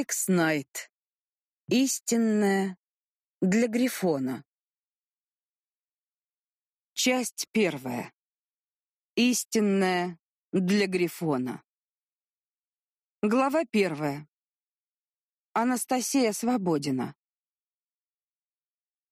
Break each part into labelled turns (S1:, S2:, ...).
S1: Алекс Найт. Истинная для Грифона. Часть первая. Истинная для Грифона. Глава первая. Анастасия Свободина.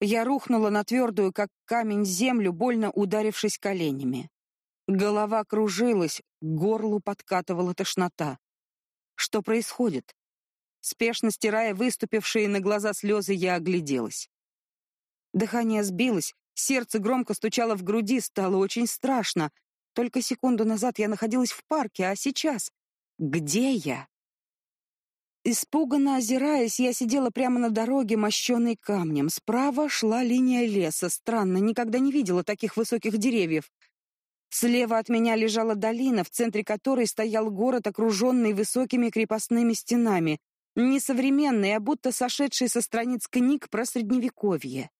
S1: Я рухнула на твердую, как камень, землю, больно ударившись коленями. Голова кружилась, к горлу подкатывала тошнота. Что происходит? Спешно стирая выступившие на глаза слезы, я огляделась. Дыхание сбилось, сердце громко стучало в груди, стало очень страшно. Только секунду назад я находилась в парке, а сейчас... Где я? Испуганно озираясь, я сидела прямо на дороге, мощенной камнем. Справа шла линия леса. Странно, никогда не видела таких высоких деревьев. Слева от меня лежала долина, в центре которой стоял город, окруженный высокими крепостными стенами. Не современный, а будто сошедший со страниц книг про средневековье.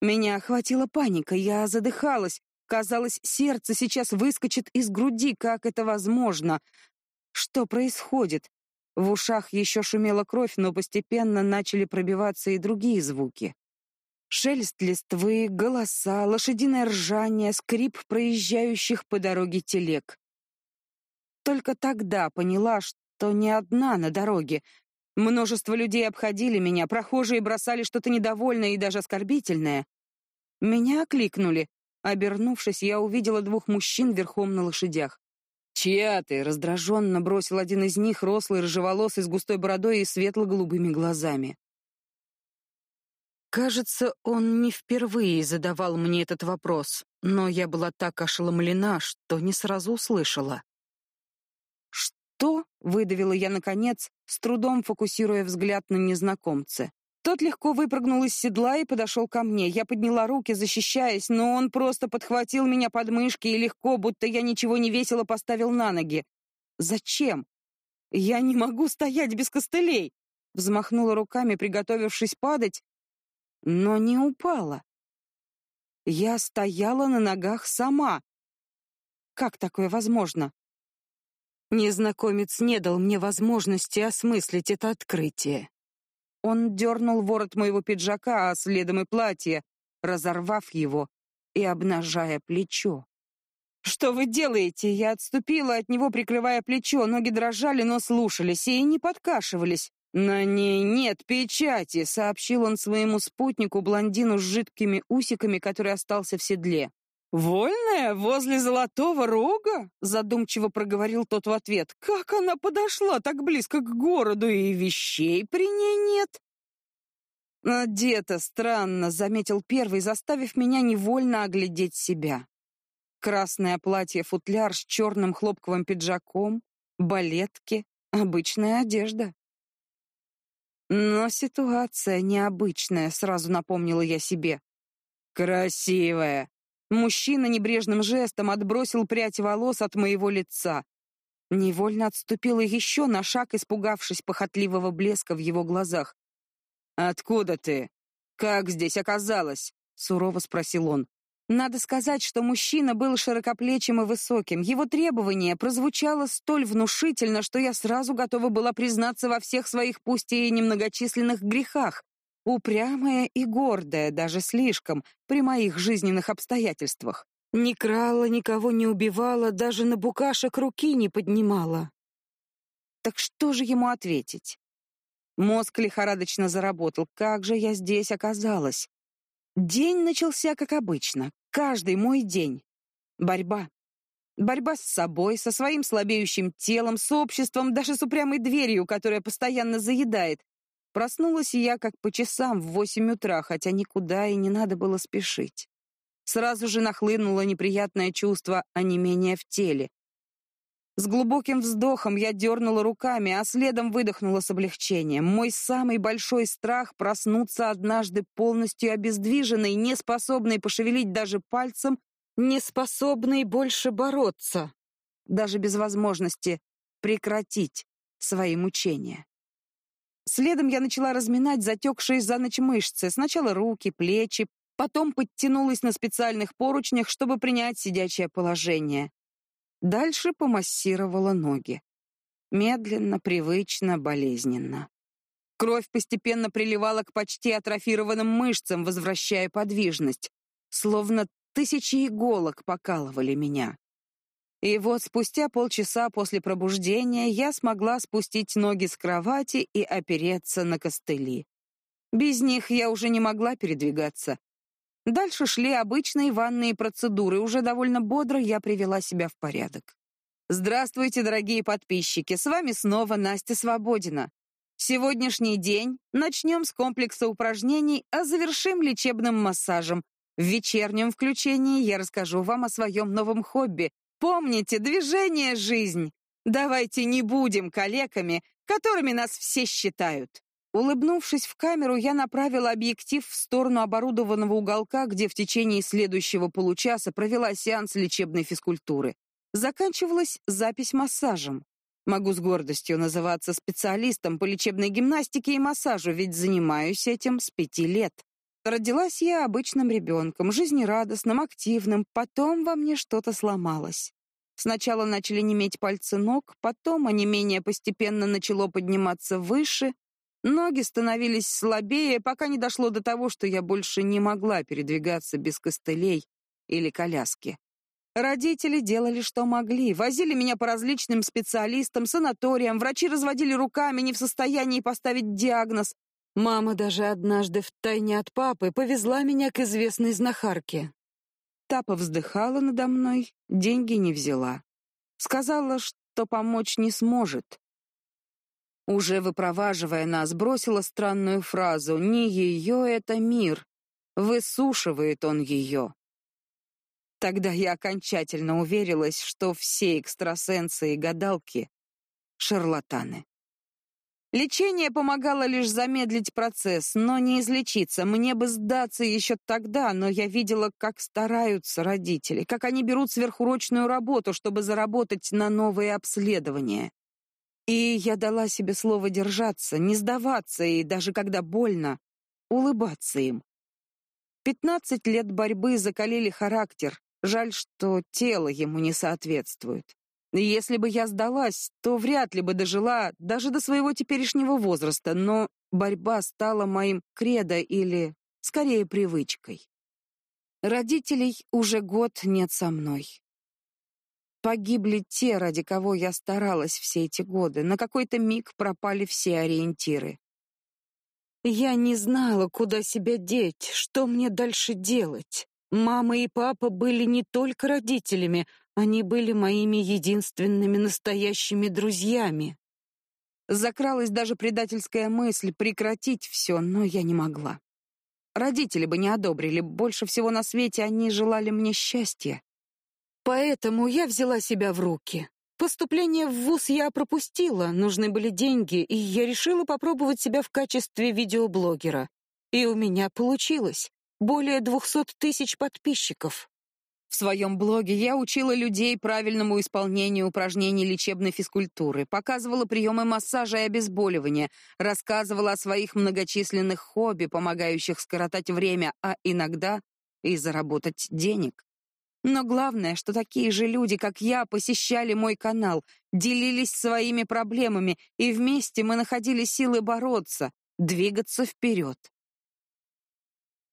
S1: Меня охватила паника, я задыхалась. Казалось, сердце сейчас выскочит из груди, как это возможно. Что происходит? В ушах еще шумела кровь, но постепенно начали пробиваться и другие звуки. Шелест листвы, голоса, лошадиное ржание, скрип проезжающих по дороге телег. Только тогда поняла, что не одна на дороге. Множество людей обходили меня, прохожие бросали что-то недовольное и даже оскорбительное. Меня окликнули. Обернувшись, я увидела двух мужчин верхом на лошадях. «Чья ты?» — раздраженно бросил один из них, рослый, рыжеволосый, с густой бородой и светло-голубыми глазами. Кажется, он не впервые задавал мне этот вопрос, но я была так ошеломлена, что не сразу услышала. «Что?» — выдавила я наконец, с трудом фокусируя взгляд на незнакомца. Тот легко выпрыгнул из седла и подошел ко мне. Я подняла руки, защищаясь, но он просто подхватил меня под мышки и легко, будто я ничего не весила, поставил на ноги. Зачем? Я не могу стоять без костылей. Взмахнула руками, приготовившись падать, но не упала. Я стояла на ногах сама. Как такое возможно? Незнакомец не дал мне возможности осмыслить это открытие. Он дернул ворот моего пиджака, а следом и платье, разорвав его и обнажая плечо. «Что вы делаете?» Я отступила от него, прикрывая плечо. Ноги дрожали, но слушались и не подкашивались. «На ней нет печати», — сообщил он своему спутнику, блондину с жидкими усиками, который остался в седле. «Вольная? Возле Золотого Рога?» — задумчиво проговорил тот в ответ. «Как она подошла так близко к городу, и вещей при ней нет?» «Одета странно», — заметил первый, заставив меня невольно оглядеть себя. Красное платье-футляр с черным хлопковым пиджаком, балетки, обычная одежда. Но ситуация необычная, сразу напомнила я себе. «Красивая», Мужчина небрежным жестом отбросил прядь волос от моего лица. Невольно отступила еще на шаг, испугавшись похотливого блеска в его глазах. «Откуда ты? Как здесь оказалось?» — сурово спросил он. Надо сказать, что мужчина был широкоплечим и высоким. Его требование прозвучало столь внушительно, что я сразу готова была признаться во всех своих пусть и немногочисленных грехах. Упрямая и гордая, даже слишком, при моих жизненных обстоятельствах. Не крала, никого не убивала, даже на букашек руки не поднимала. Так что же ему ответить? Мозг лихорадочно заработал. Как же я здесь оказалась? День начался как обычно. Каждый мой день. Борьба. Борьба с собой, со своим слабеющим телом, с обществом, даже с упрямой дверью, которая постоянно заедает, Проснулась я как по часам в восемь утра, хотя никуда и не надо было спешить. Сразу же нахлынуло неприятное чувство онемения в теле. С глубоким вздохом я дернула руками, а следом выдохнула с облегчением. Мой самый большой страх — проснуться однажды полностью обездвиженной, неспособной пошевелить даже пальцем, неспособной больше бороться, даже без возможности прекратить свои мучения. Следом я начала разминать затекшие за ночь мышцы, сначала руки, плечи, потом подтянулась на специальных поручнях, чтобы принять сидячее положение. Дальше помассировала ноги. Медленно, привычно, болезненно. Кровь постепенно приливала к почти атрофированным мышцам, возвращая подвижность. Словно тысячи иголок покалывали меня. И вот спустя полчаса после пробуждения я смогла спустить ноги с кровати и опереться на костыли. Без них я уже не могла передвигаться. Дальше шли обычные ванные процедуры, уже довольно бодро я привела себя в порядок. Здравствуйте, дорогие подписчики, с вами снова Настя Свободина. Сегодняшний день начнем с комплекса упражнений, а завершим лечебным массажем. В вечернем включении я расскажу вам о своем новом хобби. Помните, движение — жизнь. Давайте не будем калеками, которыми нас все считают. Улыбнувшись в камеру, я направила объектив в сторону оборудованного уголка, где в течение следующего получаса провела сеанс лечебной физкультуры. Заканчивалась запись массажем. Могу с гордостью называться специалистом по лечебной гимнастике и массажу, ведь занимаюсь этим с пяти лет. Родилась я обычным ребенком, жизнерадостным, активным, потом во мне что-то сломалось. Сначала начали неметь пальцы ног, потом онемение постепенно начало подниматься выше, Ноги становились слабее, пока не дошло до того, что я больше не могла передвигаться без костылей или коляски. Родители делали, что могли, возили меня по различным специалистам, санаториям, врачи разводили руками, не в состоянии поставить диагноз. Мама даже однажды втайне от папы повезла меня к известной знахарке. Тапа вздыхала надо мной, деньги не взяла. Сказала, что помочь не сможет. Уже выпроваживая нас, бросила странную фразу «Не ее это мир». Высушивает он ее. Тогда я окончательно уверилась, что все экстрасенсы и гадалки — шарлатаны. Лечение помогало лишь замедлить процесс, но не излечиться. Мне бы сдаться еще тогда, но я видела, как стараются родители, как они берут сверхурочную работу, чтобы заработать на новые обследования. И я дала себе слово держаться, не сдаваться и даже когда больно, улыбаться им. Пятнадцать лет борьбы закалили характер. Жаль, что тело ему не соответствует. Если бы я сдалась, то вряд ли бы дожила даже до своего теперешнего возраста, но борьба стала моим кредо или, скорее, привычкой. Родителей уже год нет со мной. Погибли те, ради кого я старалась все эти годы. На какой-то миг пропали все ориентиры. Я не знала, куда себя деть, что мне дальше делать. Мама и папа были не только родителями, они были моими единственными настоящими друзьями. Закралась даже предательская мысль прекратить все, но я не могла. Родители бы не одобрили, больше всего на свете они желали мне счастья. Поэтому я взяла себя в руки. Поступление в вуз я пропустила, нужны были деньги, и я решила попробовать себя в качестве видеоблогера. И у меня получилось. Более двухсот тысяч подписчиков. В своем блоге я учила людей правильному исполнению упражнений лечебной физкультуры, показывала приемы массажа и обезболивания, рассказывала о своих многочисленных хобби, помогающих скоротать время, а иногда и заработать денег. Но главное, что такие же люди, как я, посещали мой канал, делились своими проблемами, и вместе мы находили силы бороться, двигаться вперед.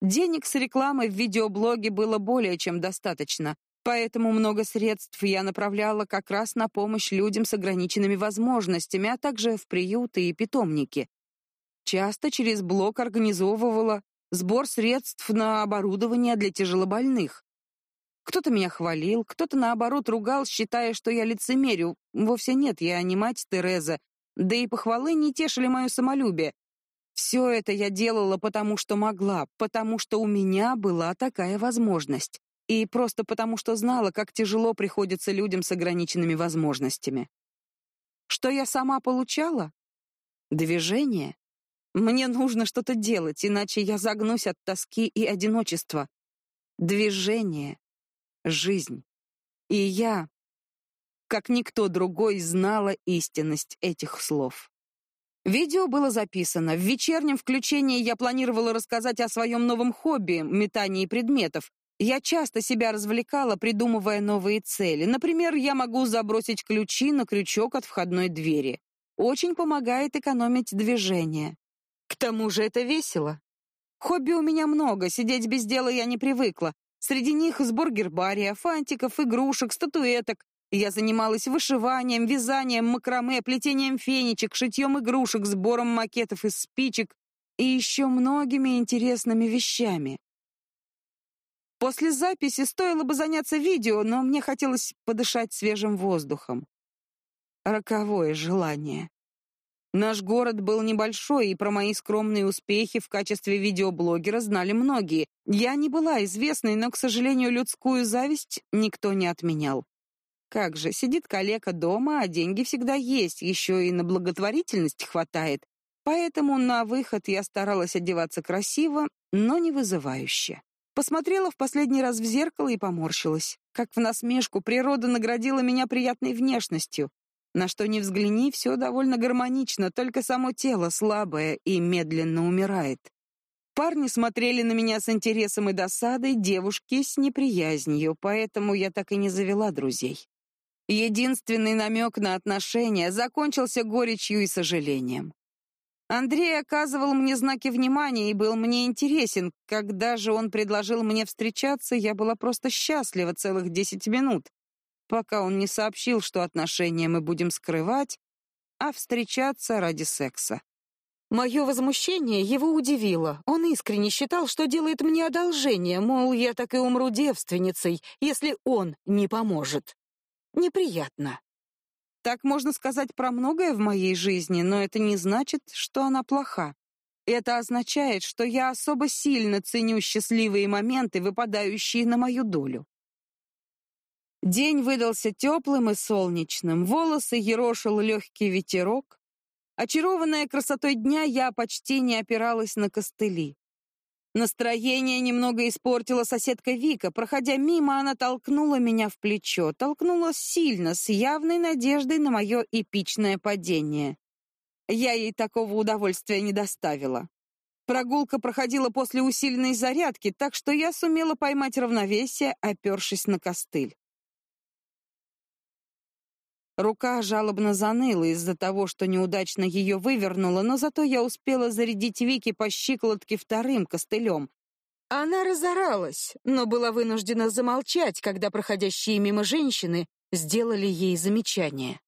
S1: Денег с рекламой в видеоблоге было более чем достаточно, поэтому много средств я направляла как раз на помощь людям с ограниченными возможностями, а также в приюты и питомники. Часто через блог организовывала сбор средств на оборудование для тяжелобольных. Кто-то меня хвалил, кто-то, наоборот, ругал, считая, что я лицемерю. Вовсе нет, я не мать Тереза. Да и похвалы не тешили мое самолюбие. Все это я делала потому, что могла, потому что у меня была такая возможность. И просто потому, что знала, как тяжело приходится людям с ограниченными возможностями. Что я сама получала? Движение. Мне нужно что-то делать, иначе я загнусь от тоски и одиночества. Движение жизнь. И я, как никто другой, знала истинность этих слов. Видео было записано. В вечернем включении я планировала рассказать о своем новом хобби — метании предметов. Я часто себя развлекала, придумывая новые цели. Например, я могу забросить ключи на крючок от входной двери. Очень помогает экономить движение. К тому же это весело. Хобби у меня много, сидеть без дела я не привыкла. Среди них сбор гербария, фантиков, игрушек, статуэток. Я занималась вышиванием, вязанием, макраме, плетением фенечек, шитьем игрушек, сбором макетов из спичек и еще многими интересными вещами. После записи стоило бы заняться видео, но мне хотелось подышать свежим воздухом. Роковое желание. Наш город был небольшой, и про мои скромные успехи в качестве видеоблогера знали многие. Я не была известной, но, к сожалению, людскую зависть никто не отменял. Как же, сидит калека дома, а деньги всегда есть, еще и на благотворительность хватает. Поэтому на выход я старалась одеваться красиво, но не вызывающе. Посмотрела в последний раз в зеркало и поморщилась. Как в насмешку природа наградила меня приятной внешностью. На что ни взгляни, все довольно гармонично, только само тело слабое и медленно умирает. Парни смотрели на меня с интересом и досадой, девушки с неприязнью, поэтому я так и не завела друзей. Единственный намек на отношения закончился горечью и сожалением. Андрей оказывал мне знаки внимания и был мне интересен. Когда же он предложил мне встречаться, я была просто счастлива целых десять минут, пока он не сообщил, что отношения мы будем скрывать, а встречаться ради секса. Мое возмущение его удивило. Он искренне считал, что делает мне одолжение, мол, я так и умру девственницей, если он не поможет. Неприятно. Так можно сказать про многое в моей жизни, но это не значит, что она плоха. Это означает, что я особо сильно ценю счастливые моменты, выпадающие на мою долю. День выдался теплым и солнечным, волосы ерошил легкий ветерок. Очарованная красотой дня, я почти не опиралась на костыли. Настроение немного испортила соседка Вика. Проходя мимо, она толкнула меня в плечо. Толкнула сильно, с явной надеждой на мое эпичное падение. Я ей такого удовольствия не доставила. Прогулка проходила после усиленной зарядки, так что я сумела поймать равновесие, опершись на костыль. Рука жалобно заныла из-за того, что неудачно ее вывернула, но зато я успела зарядить Вики по щиколотке вторым костылем. Она разоралась, но была вынуждена замолчать, когда проходящие мимо женщины сделали ей замечание.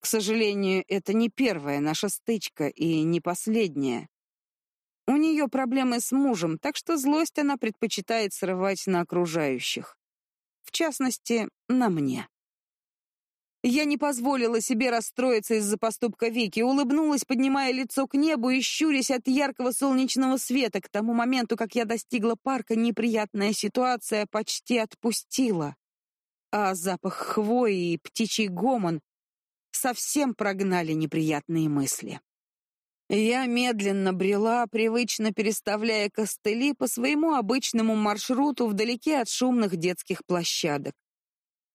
S1: К сожалению, это не первая наша стычка и не последняя. У нее проблемы с мужем, так что злость она предпочитает срывать на окружающих. В частности, на мне. Я не позволила себе расстроиться из-за поступка Вики, улыбнулась, поднимая лицо к небу и щурясь от яркого солнечного света. К тому моменту, как я достигла парка, неприятная ситуация почти отпустила. А запах хвои и птичий гомон совсем прогнали неприятные мысли. Я медленно брела, привычно переставляя костыли по своему обычному маршруту вдалеке от шумных детских площадок.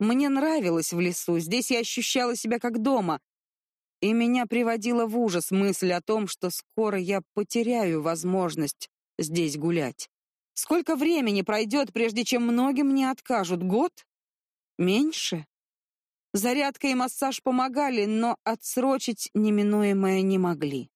S1: Мне нравилось в лесу, здесь я ощущала себя как дома. И меня приводила в ужас мысль о том, что скоро я потеряю возможность здесь гулять. Сколько времени пройдет, прежде чем многим не откажут? Год? Меньше? Зарядка и массаж помогали, но отсрочить неминуемое не могли.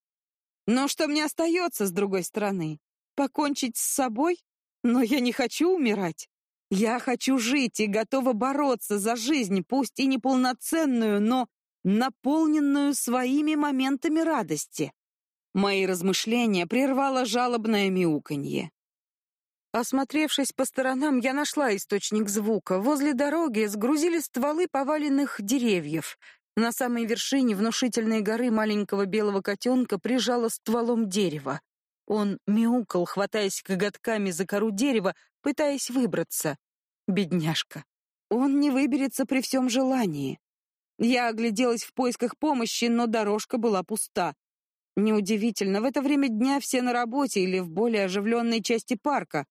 S1: Но что мне остается с другой стороны? Покончить с собой? Но я не хочу умирать. Я хочу жить и готова бороться за жизнь, пусть и неполноценную, но наполненную своими моментами радости. Мои размышления прервало жалобное мяуканье. Осмотревшись по сторонам, я нашла источник звука. Возле дороги сгрузили стволы поваленных деревьев. На самой вершине внушительной горы маленького белого котенка прижало стволом дерева. Он мяукал, хватаясь коготками за кору дерева, пытаясь выбраться. Бедняжка. Он не выберется при всем желании. Я огляделась в поисках помощи, но дорожка была пуста. Неудивительно, в это время дня все на работе или в более оживленной части парка.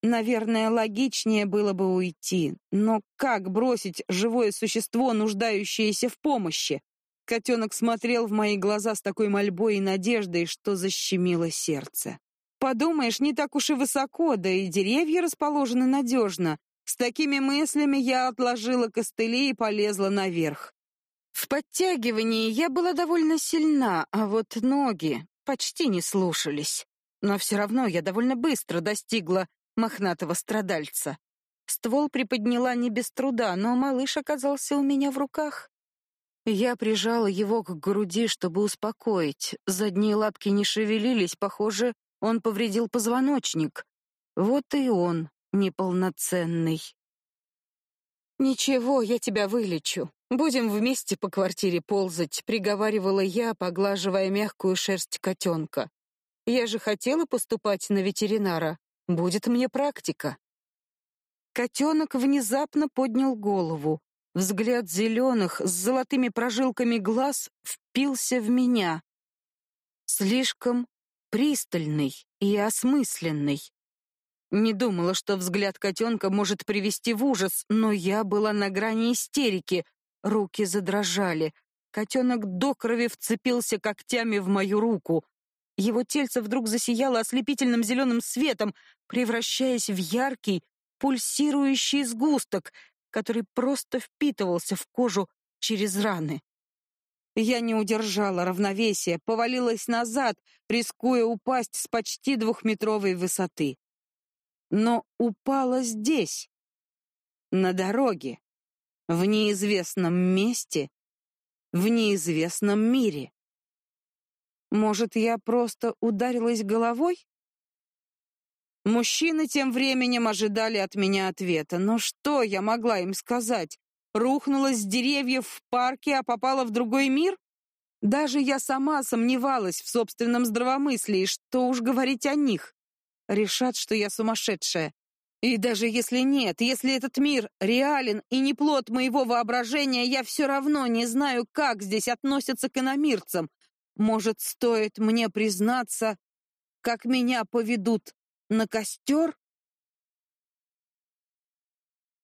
S1: Наверное, логичнее было бы уйти. Но как бросить живое существо, нуждающееся в помощи? Котенок смотрел в мои глаза с такой мольбой и надеждой, что защемило сердце. Подумаешь, не так уж и высоко, да и деревья расположены надежно. С такими мыслями я отложила костыли и полезла наверх. В подтягивании я была довольно сильна, а вот ноги почти не слушались. Но все равно я довольно быстро достигла мохнатого страдальца. Ствол приподняла не без труда, но малыш оказался у меня в руках. Я прижала его к груди, чтобы успокоить. Задние лапки не шевелились, похоже, он повредил позвоночник. Вот и он, неполноценный. «Ничего, я тебя вылечу. Будем вместе по квартире ползать», — приговаривала я, поглаживая мягкую шерсть котенка. «Я же хотела поступать на ветеринара. Будет мне практика». Котенок внезапно поднял голову. Взгляд зеленых с золотыми прожилками глаз впился в меня. Слишком пристальный и осмысленный. Не думала, что взгляд котенка может привести в ужас, но я была на грани истерики. Руки задрожали. Котенок до крови вцепился когтями в мою руку. Его тельце вдруг засияло ослепительным зеленым светом, превращаясь в яркий, пульсирующий сгусток, который просто впитывался в кожу через раны. Я не удержала равновесия, повалилась назад, рискуя упасть с почти двухметровой высоты. Но упала здесь, на дороге, в неизвестном месте, в неизвестном мире. Может, я просто ударилась головой? Мужчины тем временем ожидали от меня ответа. Но что я могла им сказать? Рухнула с деревьев в парке, а попала в другой мир? Даже я сама сомневалась в собственном здравомыслии, что уж говорить о них. Решат, что я сумасшедшая. И даже если нет, если этот мир реален и не плод моего воображения, я все равно не знаю, как здесь относятся к иномирцам. Может, стоит мне признаться, как меня поведут на костер?